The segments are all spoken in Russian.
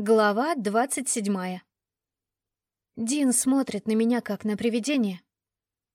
Глава двадцать седьмая. Дин смотрит на меня, как на привидение.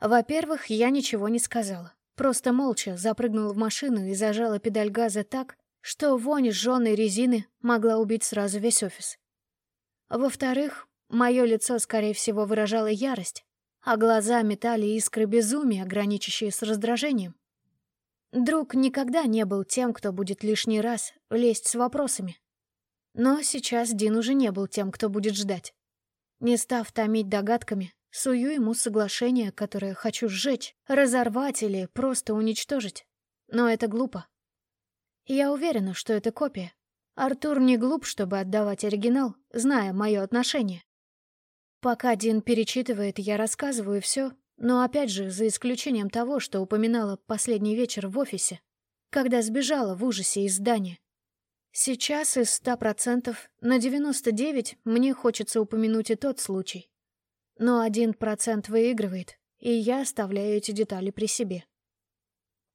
Во-первых, я ничего не сказала. Просто молча запрыгнула в машину и зажала педаль газа так, что вонь сжёной резины могла убить сразу весь офис. Во-вторых, мое лицо, скорее всего, выражало ярость, а глаза метали искры безумия, граничащие с раздражением. Друг никогда не был тем, кто будет лишний раз лезть с вопросами. Но сейчас Дин уже не был тем, кто будет ждать. Не став томить догадками, сую ему соглашение, которое хочу сжечь, разорвать или просто уничтожить. Но это глупо. Я уверена, что это копия. Артур не глуп, чтобы отдавать оригинал, зная мое отношение. Пока Дин перечитывает, я рассказываю все, но опять же, за исключением того, что упоминала последний вечер в офисе, когда сбежала в ужасе из здания. Сейчас из ста процентов на девяносто девять мне хочется упомянуть и тот случай. Но один процент выигрывает, и я оставляю эти детали при себе.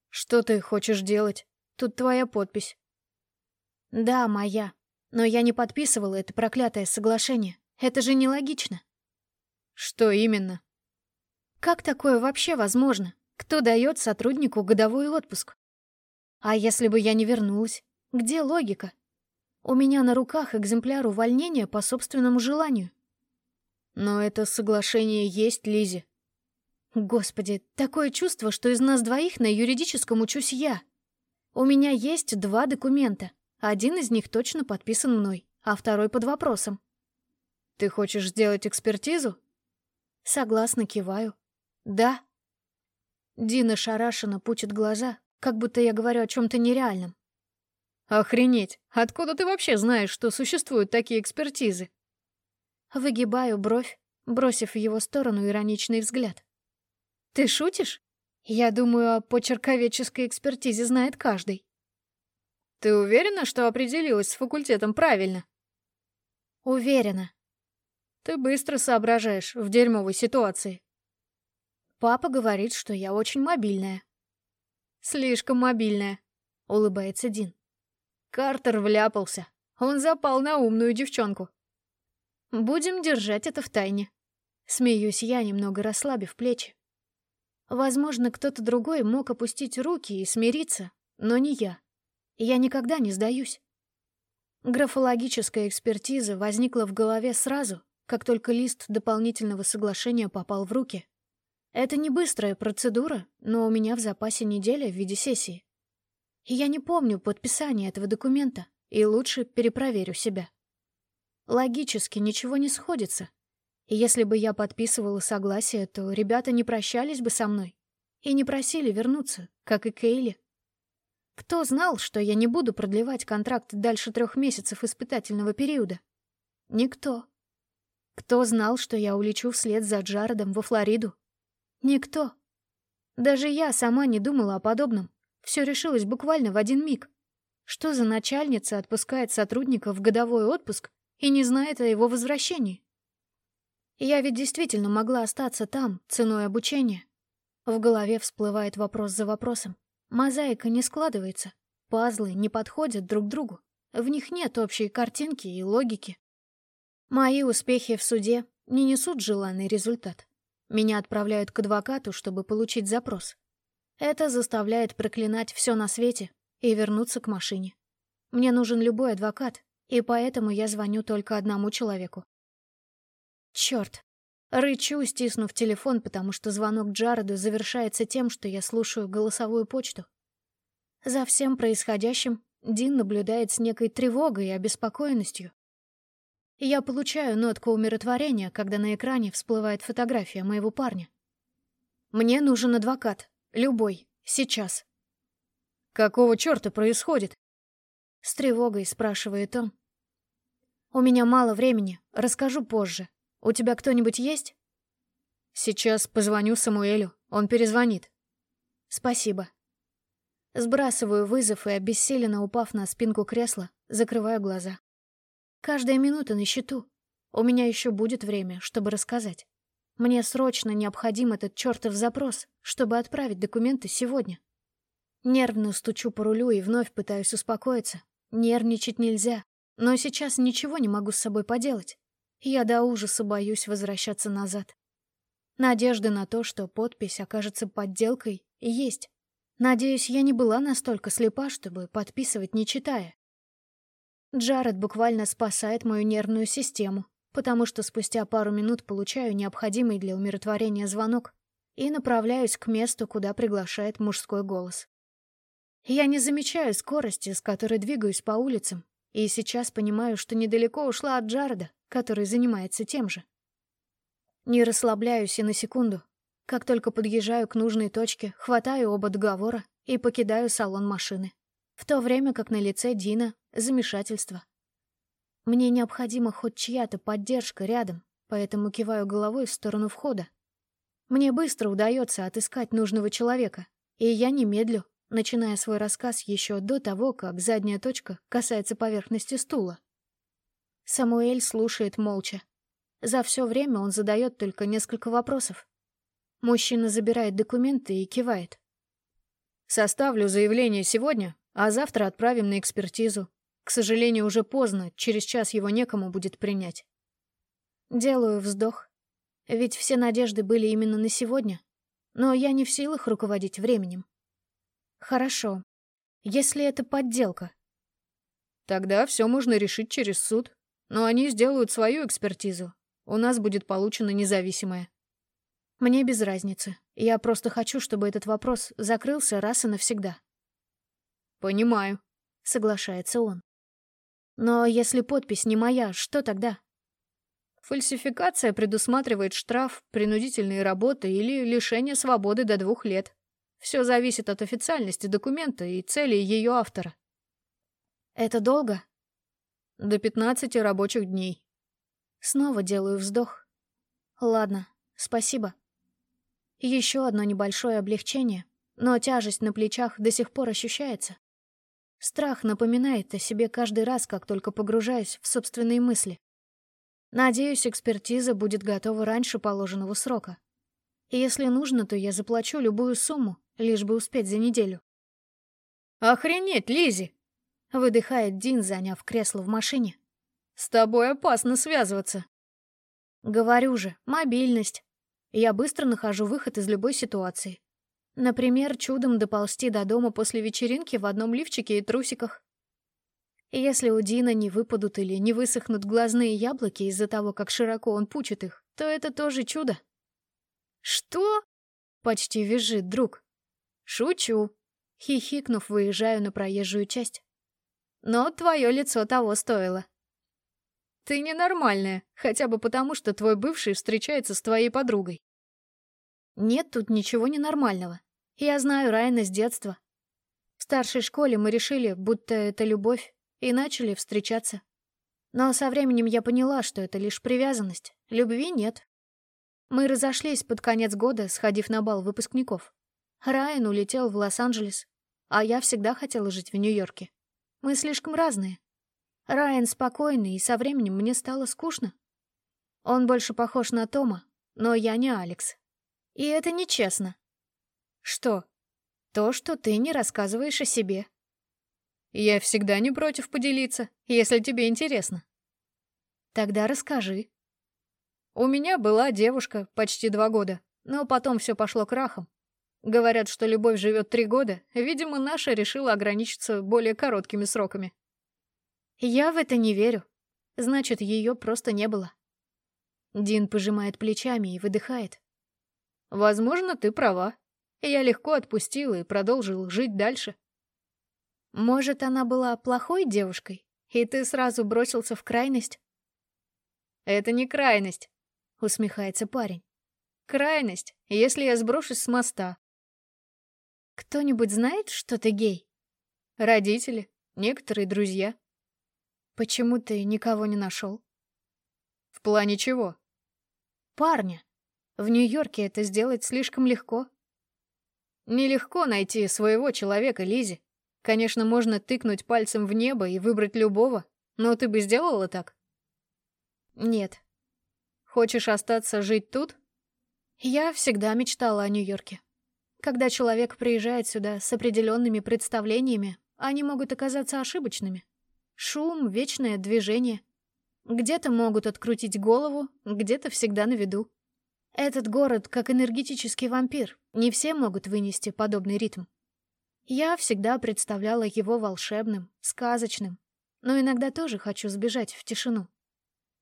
«Что ты хочешь делать? Тут твоя подпись». «Да, моя. Но я не подписывала это проклятое соглашение. Это же нелогично». «Что именно?» Как такое вообще возможно? Кто дает сотруднику годовой отпуск? А если бы я не вернулась? Где логика? У меня на руках экземпляр увольнения по собственному желанию. Но это соглашение есть, Лизи. Господи, такое чувство, что из нас двоих на юридическом учусь я. У меня есть два документа. Один из них точно подписан мной, а второй под вопросом. Ты хочешь сделать экспертизу? Согласно киваю. Да. Дина шарашенно пучит глаза, как будто я говорю о чем-то нереальном. «Охренеть! Откуда ты вообще знаешь, что существуют такие экспертизы?» Выгибаю бровь, бросив в его сторону ироничный взгляд. «Ты шутишь? Я думаю, о почерковедческой экспертизе знает каждый». «Ты уверена, что определилась с факультетом правильно?» «Уверена». «Ты быстро соображаешь в дерьмовой ситуации». «Папа говорит, что я очень мобильная». «Слишком мобильная», — улыбается Дин. Картер вляпался. Он запал на умную девчонку. Будем держать это в тайне. Смеюсь я, немного расслабив плечи. Возможно, кто-то другой мог опустить руки и смириться, но не я. Я никогда не сдаюсь. Графологическая экспертиза возникла в голове сразу, как только лист дополнительного соглашения попал в руки. Это не быстрая процедура, но у меня в запасе неделя в виде сессии. Я не помню подписания этого документа, и лучше перепроверю себя. Логически ничего не сходится. Если бы я подписывала согласие, то ребята не прощались бы со мной и не просили вернуться, как и Кейли. Кто знал, что я не буду продлевать контракт дальше трех месяцев испытательного периода? Никто. Кто знал, что я улечу вслед за Джаредом во Флориду? Никто. Даже я сама не думала о подобном. Все решилось буквально в один миг. Что за начальница отпускает сотрудника в годовой отпуск и не знает о его возвращении? Я ведь действительно могла остаться там, ценой обучения. В голове всплывает вопрос за вопросом. Мозаика не складывается, пазлы не подходят друг другу, в них нет общей картинки и логики. Мои успехи в суде не несут желанный результат. Меня отправляют к адвокату, чтобы получить запрос. Это заставляет проклинать все на свете и вернуться к машине. Мне нужен любой адвокат, и поэтому я звоню только одному человеку. Черт! Рычу, стиснув телефон, потому что звонок Джареду завершается тем, что я слушаю голосовую почту. За всем происходящим Дин наблюдает с некой тревогой и обеспокоенностью. Я получаю нотку умиротворения, когда на экране всплывает фотография моего парня. Мне нужен адвокат, Любой. Сейчас. «Какого черта происходит?» С тревогой спрашивает он. «У меня мало времени. Расскажу позже. У тебя кто-нибудь есть?» «Сейчас позвоню Самуэлю. Он перезвонит». «Спасибо». Сбрасываю вызов и, обессиленно упав на спинку кресла, закрываю глаза. Каждая минута на счету. У меня еще будет время, чтобы рассказать. Мне срочно необходим этот чертов запрос, чтобы отправить документы сегодня. Нервно стучу по рулю и вновь пытаюсь успокоиться. Нервничать нельзя. Но сейчас ничего не могу с собой поделать. Я до ужаса боюсь возвращаться назад. Надежды на то, что подпись окажется подделкой, есть. Надеюсь, я не была настолько слепа, чтобы подписывать, не читая. Джаред буквально спасает мою нервную систему, потому что спустя пару минут получаю необходимый для умиротворения звонок и направляюсь к месту, куда приглашает мужской голос. Я не замечаю скорости, с которой двигаюсь по улицам, и сейчас понимаю, что недалеко ушла от Джареда, который занимается тем же. Не расслабляюсь и на секунду. Как только подъезжаю к нужной точке, хватаю оба договора и покидаю салон машины. В то время как на лице Дина замешательство. Мне необходима хоть чья-то поддержка рядом, поэтому киваю головой в сторону входа. Мне быстро удается отыскать нужного человека, и я немедлю, начиная свой рассказ еще до того, как задняя точка касается поверхности стула. Самуэль слушает молча, за все время он задает только несколько вопросов. Мужчина забирает документы и кивает. «Составлю заявление сегодня, а завтра отправим на экспертизу. К сожалению, уже поздно, через час его некому будет принять». Делаю вздох. Ведь все надежды были именно на сегодня. Но я не в силах руководить временем. Хорошо. Если это подделка. Тогда все можно решить через суд. Но они сделают свою экспертизу, у нас будет получено независимое. Мне без разницы. Я просто хочу, чтобы этот вопрос закрылся раз и навсегда. Понимаю, соглашается он. Но если подпись не моя, что тогда? Фальсификация предусматривает штраф, принудительные работы или лишение свободы до двух лет. Все зависит от официальности документа и цели ее автора. Это долго? До 15 рабочих дней. Снова делаю вздох. Ладно, спасибо. Еще одно небольшое облегчение, но тяжесть на плечах до сих пор ощущается. Страх напоминает о себе каждый раз, как только погружаюсь в собственные мысли. Надеюсь, экспертиза будет готова раньше положенного срока. И если нужно, то я заплачу любую сумму, лишь бы успеть за неделю. «Охренеть, Лизи! выдыхает Дин, заняв кресло в машине. С тобой опасно связываться. Говорю же, мобильность. Я быстро нахожу выход из любой ситуации. Например, чудом доползти до дома после вечеринки в одном лифчике и трусиках. Если у Дина не выпадут или не высохнут глазные яблоки из-за того, как широко он пучит их, то это тоже чудо. «Что?» — почти визжит друг. «Шучу». Хихикнув, выезжаю на проезжую часть. Но твое лицо того стоило. Ты ненормальная, хотя бы потому, что твой бывший встречается с твоей подругой. Нет тут ничего ненормального. Я знаю Райана с детства. В старшей школе мы решили, будто это любовь, и начали встречаться. Но со временем я поняла, что это лишь привязанность. Любви нет. Мы разошлись под конец года, сходив на бал выпускников. Райан улетел в Лос-Анджелес, а я всегда хотела жить в Нью-Йорке. Мы слишком разные. Райан спокойный, и со временем мне стало скучно. Он больше похож на Тома, но я не Алекс. И это нечестно. Что? То, что ты не рассказываешь о себе. Я всегда не против поделиться, если тебе интересно. Тогда расскажи. У меня была девушка почти два года, но потом все пошло крахом. Говорят, что любовь живет три года, видимо, наша решила ограничиться более короткими сроками. Я в это не верю. Значит, ее просто не было. Дин пожимает плечами и выдыхает. Возможно, ты права. Я легко отпустил и продолжил жить дальше. Может, она была плохой девушкой, и ты сразу бросился в крайность? Это не крайность, усмехается парень. Крайность, если я сброшусь с моста. Кто-нибудь знает, что ты гей? Родители, некоторые друзья. Почему ты никого не нашел? В плане чего? Парня. В Нью-Йорке это сделать слишком легко. Нелегко найти своего человека, Лизи. Конечно, можно тыкнуть пальцем в небо и выбрать любого, но ты бы сделала так? Нет. Хочешь остаться жить тут? Я всегда мечтала о Нью-Йорке. Когда человек приезжает сюда с определенными представлениями, они могут оказаться ошибочными. Шум, вечное движение. Где-то могут открутить голову, где-то всегда на виду. Этот город как энергетический вампир, не все могут вынести подобный ритм. Я всегда представляла его волшебным, сказочным, но иногда тоже хочу сбежать в тишину.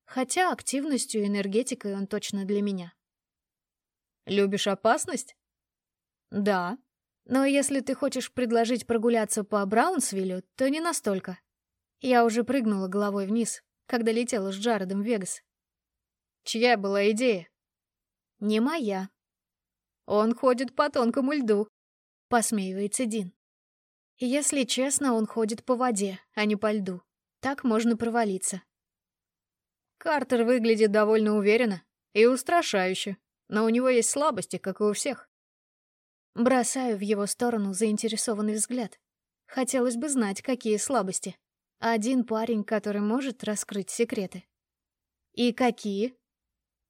Хотя активностью и энергетикой он точно для меня. Любишь опасность? Да. Но если ты хочешь предложить прогуляться по Браунсвиллю, то не настолько. Я уже прыгнула головой вниз, когда летела с Джаредом в Вегас. Чья была идея? Не моя. Он ходит по тонкому льду, посмеивается Дин. Если честно, он ходит по воде, а не по льду. Так можно провалиться. Картер выглядит довольно уверенно и устрашающе, но у него есть слабости, как и у всех. Бросаю в его сторону заинтересованный взгляд. Хотелось бы знать, какие слабости. Один парень, который может раскрыть секреты. И какие?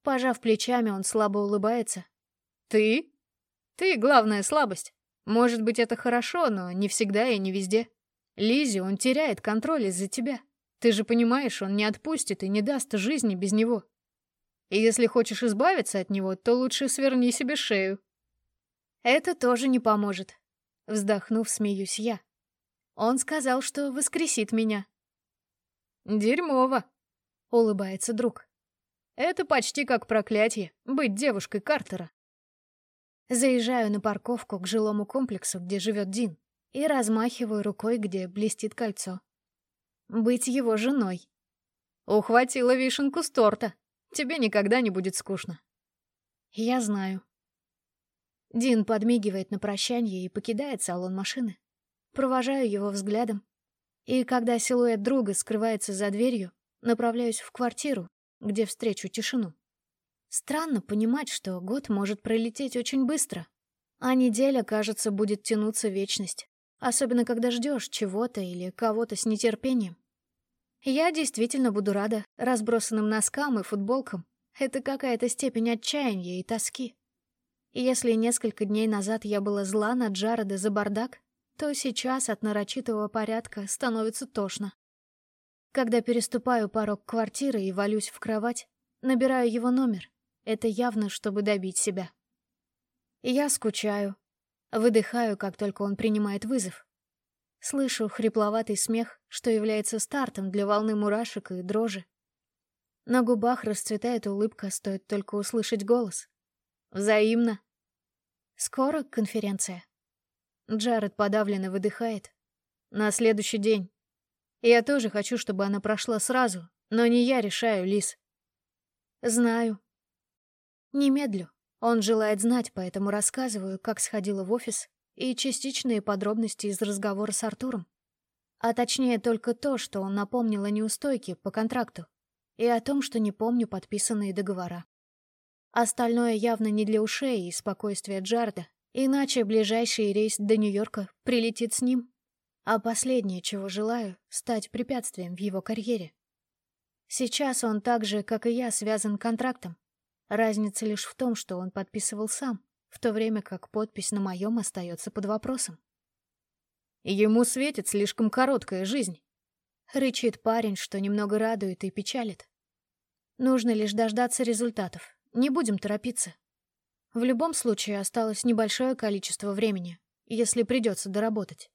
Пожав плечами, он слабо улыбается. Ты? Ты — главная слабость. Может быть, это хорошо, но не всегда и не везде. Лизи, он теряет контроль из-за тебя. Ты же понимаешь, он не отпустит и не даст жизни без него. И если хочешь избавиться от него, то лучше сверни себе шею. Это тоже не поможет. Вздохнув, смеюсь я. Он сказал, что воскресит меня. Дерьмово, улыбается друг. Это почти как проклятие — быть девушкой Картера. Заезжаю на парковку к жилому комплексу, где живет Дин, и размахиваю рукой, где блестит кольцо. Быть его женой. Ухватила вишенку с торта. Тебе никогда не будет скучно. Я знаю. Дин подмигивает на прощание и покидает салон машины. Провожаю его взглядом. И когда силуэт друга скрывается за дверью, направляюсь в квартиру, где встречу тишину. Странно понимать, что год может пролететь очень быстро, а неделя, кажется, будет тянуться вечность, особенно когда ждешь чего-то или кого-то с нетерпением. Я действительно буду рада разбросанным носкам и футболкам. Это какая-то степень отчаяния и тоски. И если несколько дней назад я была зла на Джареда за бардак, то сейчас от нарочитого порядка становится тошно. Когда переступаю порог квартиры и валюсь в кровать, набираю его номер. Это явно, чтобы добить себя. Я скучаю. Выдыхаю, как только он принимает вызов. Слышу хрипловатый смех, что является стартом для волны мурашек и дрожи. На губах расцветает улыбка, стоит только услышать голос. Взаимно. Скоро конференция. Джаред подавленно выдыхает. На следующий день. Я тоже хочу, чтобы она прошла сразу, но не я решаю, Лис. Знаю. Немедлю. Он желает знать, поэтому рассказываю, как сходила в офис, и частичные подробности из разговора с Артуром. А точнее только то, что он напомнил о неустойке по контракту и о том, что не помню подписанные договора. Остальное явно не для ушей и спокойствия Джарда, иначе ближайший рейс до Нью-Йорка прилетит с ним а последнее, чего желаю, стать препятствием в его карьере. Сейчас он так же, как и я, связан контрактом. Разница лишь в том, что он подписывал сам, в то время как подпись на моем остается под вопросом. Ему светит слишком короткая жизнь. Рычит парень, что немного радует и печалит. Нужно лишь дождаться результатов. Не будем торопиться. В любом случае осталось небольшое количество времени, если придется доработать.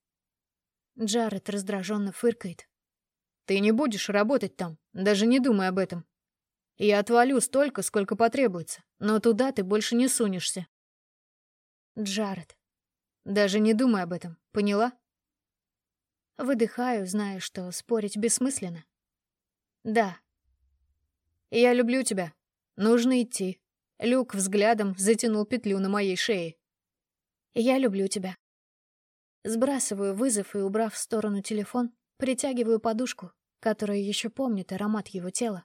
Джаред раздраженно фыркает. «Ты не будешь работать там, даже не думай об этом. Я отвалю столько, сколько потребуется, но туда ты больше не сунешься». Джаред. «Даже не думай об этом, поняла?» Выдыхаю, зная, что спорить бессмысленно. «Да». «Я люблю тебя. Нужно идти». Люк взглядом затянул петлю на моей шее. «Я люблю тебя». Сбрасываю вызов и, убрав в сторону телефон, притягиваю подушку, которая еще помнит аромат его тела.